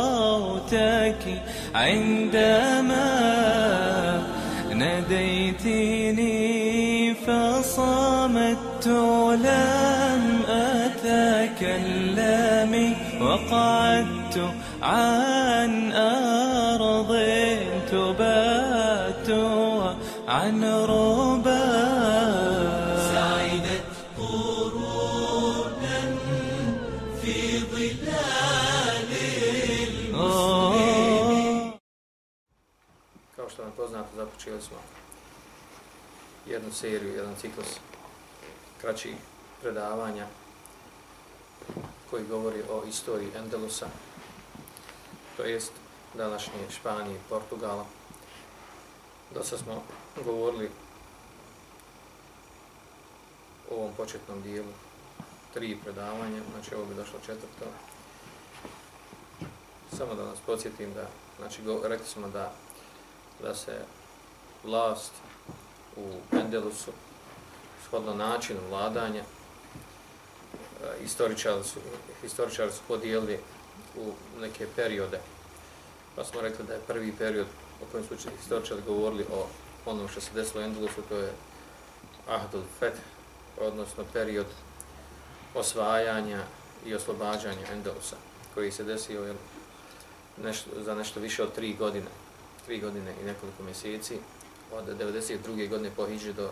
صوتك عندما ناديتني فصمت لم أتكلم وقعدت عن أرض Kao što vam poznato, započeli smo jednu seriju, jedan ciklus kraći predavanja koji govori o istoriji Endelusa, to jest današnje Španije i Portugala. Do sad smo govorili o ovom početnom dijelu tri predavanja, znači ovo bi došlo četvrto. Samo da nas podsjetim da, znači go, rekli smo da da se vlast u Endelusu shodno načinu vladanja eh, historičari su, historičari su podijelili u neke periode. Pa smo rekli da je prvi period o kojem su historičari govorili o onom što se desilo u Endelusu, to je Ahdul Feth, odnosno period osvajanja i oslobađanja Endelusa, koji se desio jel, nešto, za nešto više od tri godine tri godine i nekoliko mjeseci, od 92. godine po Hidži do,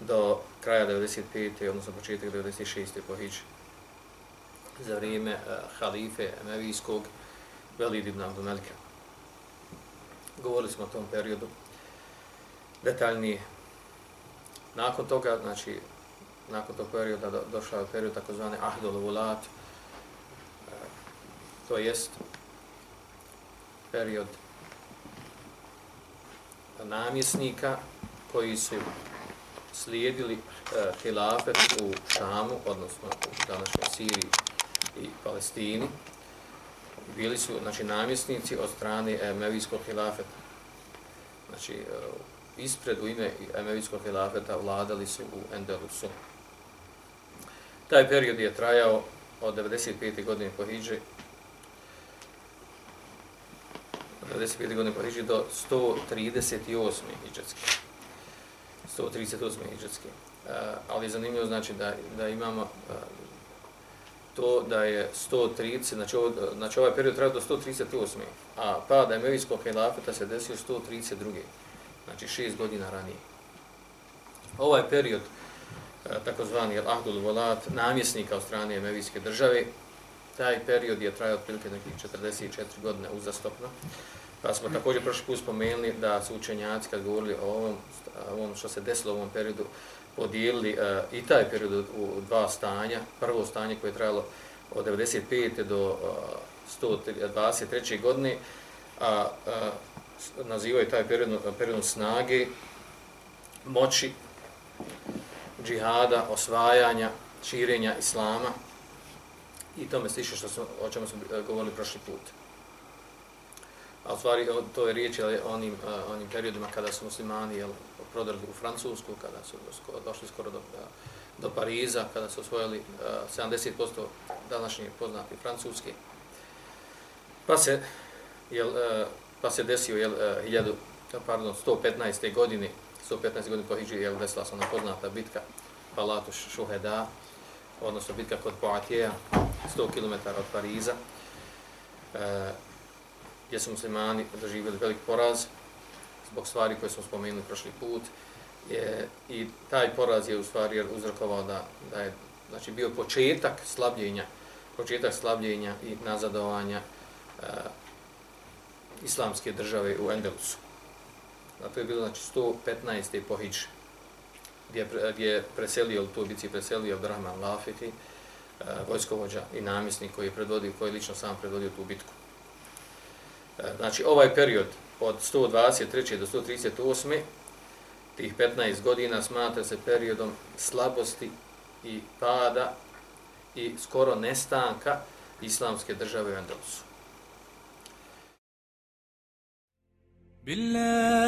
do kraja 95. odnosno početak 96. po Hidži. Za vrijeme uh, halife Emevijskog Velid ibn Abdumelika. Govorili smo o tom periodu detaljnije. Nakon toga, znači, nakon tog perioda do, došao je period takozvane Ahdol Vulat, uh, e, to jest period namjesnika koji su slijedili uh, hilafet u Šamu, odnosno u današnjoj Siriji i Palestini. Bili su znači, namjesnici od strane Emevijskog hilafeta. Znači, e, ispred u ime Emevijskog hilafeta vladali su u Endelusu. Taj period je trajao od 95. godine po Hidži 95. godine po Hidži do 138. Hidžetske. 138. Hidžetske. Uh, ali je zanimljivo znači da, da imamo uh, to da je 130, znači, ovo, znači ovaj period traje do 138. A pada Emevijskog hilafeta se desio 132. Znači šest godina ranije. Ovaj period, uh, takozvani Ahdul Volat, namjesnika od strane Emevijske države, taj period je trajao otprilike nekih 44 godine uzastopno. Pa smo također prošli put spomenuli da su učenjaci kad govorili o ovom, ovom što se desilo u ovom periodu, podijelili e, i taj period u dva stanja. Prvo stanje koje je trajalo od 95. do eh, e, 123. godine, a uh, nazivaju taj period, period snage, moći, džihada, osvajanja, širenja islama i tome sliše što smo, o čemu smo e, govorili prošli put a u stvari to je riječ o onim, uh, onim periodima kada su muslimani jel, prodrli u Francusku, kada su došli skoro do, e, do Pariza, kada su osvojili uh, 70% današnje poznati francuski. Pa se, jel, uh, pa se desio jel, uh, 1000, pardon, 115. godine, 115. godine po Hidži, jel, desila se ona poznata bitka Palatu Šuheda, odnosno bitka kod Poatijeja, 100 km od Pariza. e, gdje su muslimani doživjeli velik poraz zbog stvari koje smo spomenuli prošli put. Je, I taj poraz je u stvari uzrokovao da, da je znači, bio početak slabljenja, početak slabljenja i nazadovanja e, islamske države u Endelusu. A to je bilo znači, 115. pohiđ gdje je preselio, u ubici je preselio Abdurrahman Lafiti, eh, vojskovođa i namisnik koji je predvodio, koji je lično sam predvodio tu bitku. Eh, znači, ovaj period od 123. do 138. tih 15 godina smatra se periodom slabosti i pada i skoro nestanka islamske države u Andalusu. Billah